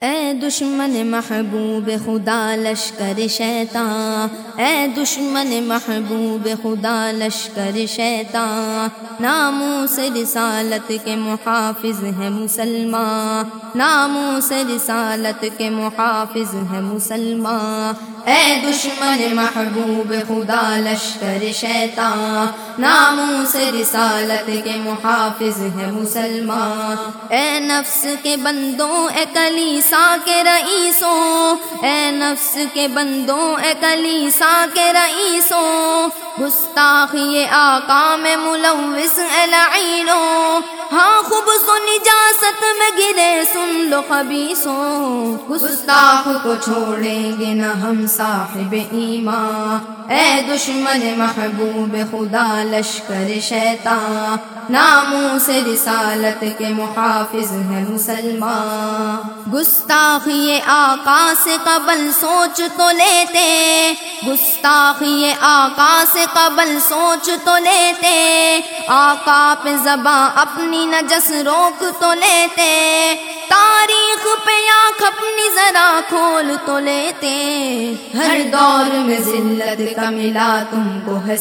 اے دشمن محبوب خدا لشکر شیطان، اے دشمن محبوب خدا لشکر شیطان، ناموں سے رسالت کے محافظ ہے مسلمان، ناموں سے رسالت کے محافظ ہے مسلمان۔ اے دشمن محبوب خدا لشکر شیطان ناموں سے رسالت کے محافظ ہے مسلمان۔ اے نفس کے بندوں، اے کلیسا کے رئیسوں۔ اے نفس کے بندوں، اے کلیسا کے رئیسوں۔ گستاخی آقا میں ملوث لعینوں۔ ہاں خوب سو نجاست میں گرے سن لو خبیصوں، گستاخ کو چھوڑیں گے نہ ہم صاحب ایمان۔ اے دشمن محبوب، خدا لشکر شیطان۔ ناموں سے رسالت کے محافظ ہے مسلمان۔ گستاخی آقا سے قبل سوچ تو لیتے۔ گستاخی آقا سے قبل سوچ تو لیتے۔ آقا پہ زباں اپنی نجس روک تو لیتے تاریخ پہ آنکھ اپنی ذرا کھول تو لیتے۔ ہر دور میں ذلت کا ملا تم کو ہے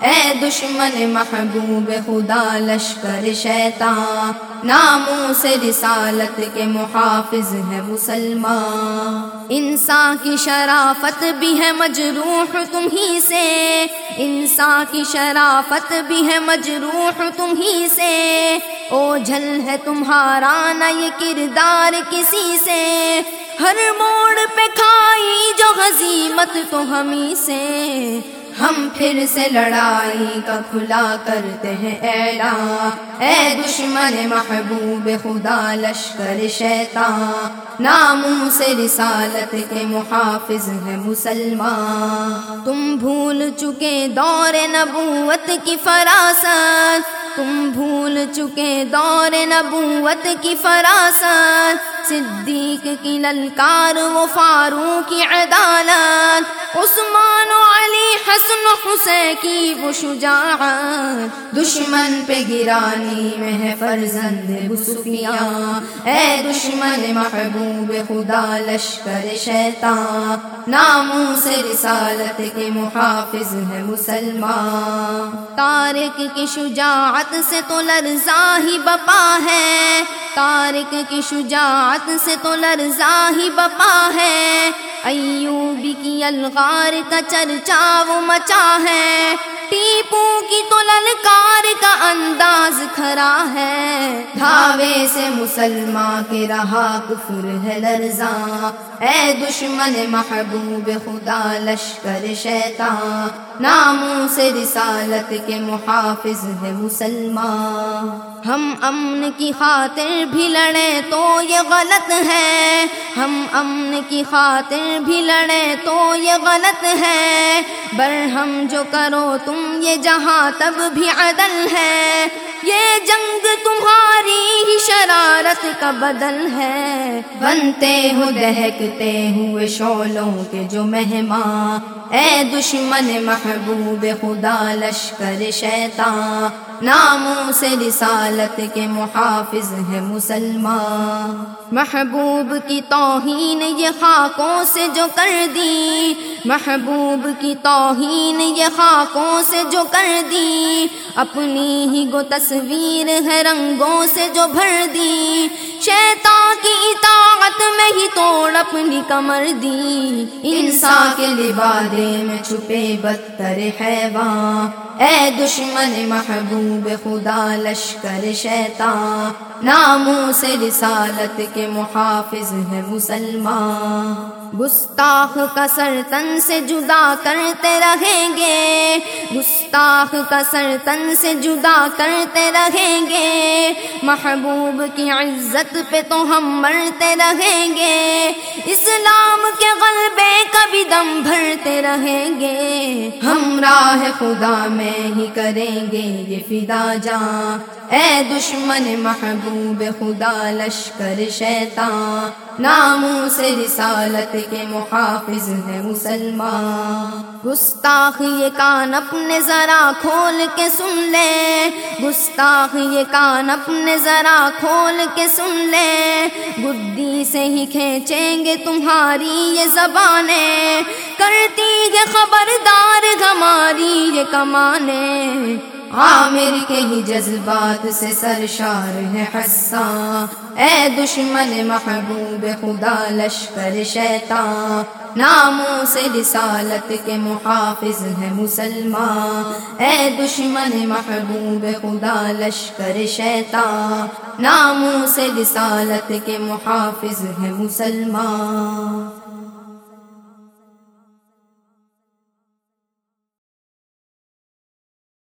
اے دشمن محبوب خدا، لشکر شیطان۔ ناموں سے رسالت کے محافظ ہے مسلمان انسان کی شرافت بھی ہے مجروح تم ہی سے۔ انسان کی شرافت بھی ہے مجروح تم ہی سے۔ او جھل ہے تمہارا نہ یہ کردار کسی سے۔ ہر موڑ پہ کھائی جو غزیمت تو ہمیں سے۔ ہم پھر سے لڑائی کا کھلا کرتے ہیں اعلان اے دشمن محبوب، خدا لشکر شیطان۔ ناموں سے رسالت کے محافظ ہے مسلمان۔ تم بھول چکے دور نبوت کی فراست۔ تم بھول چکے دور نبوت کی فراست۔ صدیق کی للکار و فاروق کی عدالت۔ عثمان و علی، حسن و حسین کی وہ شجاعت۔ دشمن پہ گرانی میں ہے فرزند سفیان۔ اے دشمن محبوب، خدا لشکر شیطان۔ ناموں سے رسالت کے محافظ ہے مسلمان۔ تارک کی شجاعت سے تو لرزا ہی بپا ہے۔ تارک کی شجاعت سے تو لرزا ہی بپا ہے۔ ایوبی کی الغار کا چرچا وہ مچا ہے۔ ٹیپو کی تو للکار کا انداز کھرا ہے۔ دھاوے سے مسلمان کے رہا کفر ہے لرزاں۔ اے دشمن محبوب خدا، لشکر شیطان ناموں سے رسالت کے محافظ ہے مسلمان۔ ہم امن کی خاطر بھی لڑے تو یہ غلط ہے۔ ہم امن کی خاطر بھی لڑے تو یہ غلط ہے۔ برہم جو کرو تم یہ جہاں تب بھی عدل ہے۔ یہ جنگ تمہاری ہی شرارت کا بدل ہے۔ بنتے ہو دہکتے ہوئے شولوں کے جو مہمان اے دشمن محبوب خدا لشکر شیطان ناموں سے رسالت کے محافظ ہے مسلمان۔ محبوب کی توہین یہ خاکوں سے جو کر دی۔ محبوب کی توہین یہ خاکوں سے جو کر دی۔ اپنی ہی گو تصویر ہے رنگوں سے جو بھر دی۔ شیطان کی اطاعت میں ہی توڑ اپنی کمر دی۔ انسان کے لبادے میں چھپے بدتر حیوان۔ اے دشمن محبوب، خدا لشکر شیطان۔ ناموں سے رسالت کے محافظ ہے مسلمان۔ گستاخ کا سر تن سے جدا کرتے رہیں گے۔ گستاخ کا سر تن سے جدا کرتے رہیں گے۔ محبوب کی عزت پہ تو ہم مرتے رہیں گے۔ اسلام کے غلبے کا بھی دم بھرتے رہیں گے۔ ہم راہ خدا میں ہی کریں گے یہ فدا جان۔ اے دشمن محبوب خدا، لشکر شیطان ناموں سے رسالت کے محافظ ہے مسلمان۔ گستاخ یہ کان اپنے ذرا کھول کے سن لے۔ گستاخ یہ کان اپنے ذرا کھول کے سن لے۔ گدی سے ہی کھینچیں گے تمہاری یہ زبانیں۔ کرتی ہے خبردار ہماری یہ کمانے۔ عامر کے ہی جذبات سے سرشار ہے حسان اے دشمن محبوب خدا، لشکر شیطان ناموں سے رسالت کے محافظ ہے مسلمان اے دشمن محبوب خدا، لشکر شیطان ناموں سے رسالت کے محافظ ہے مسلمان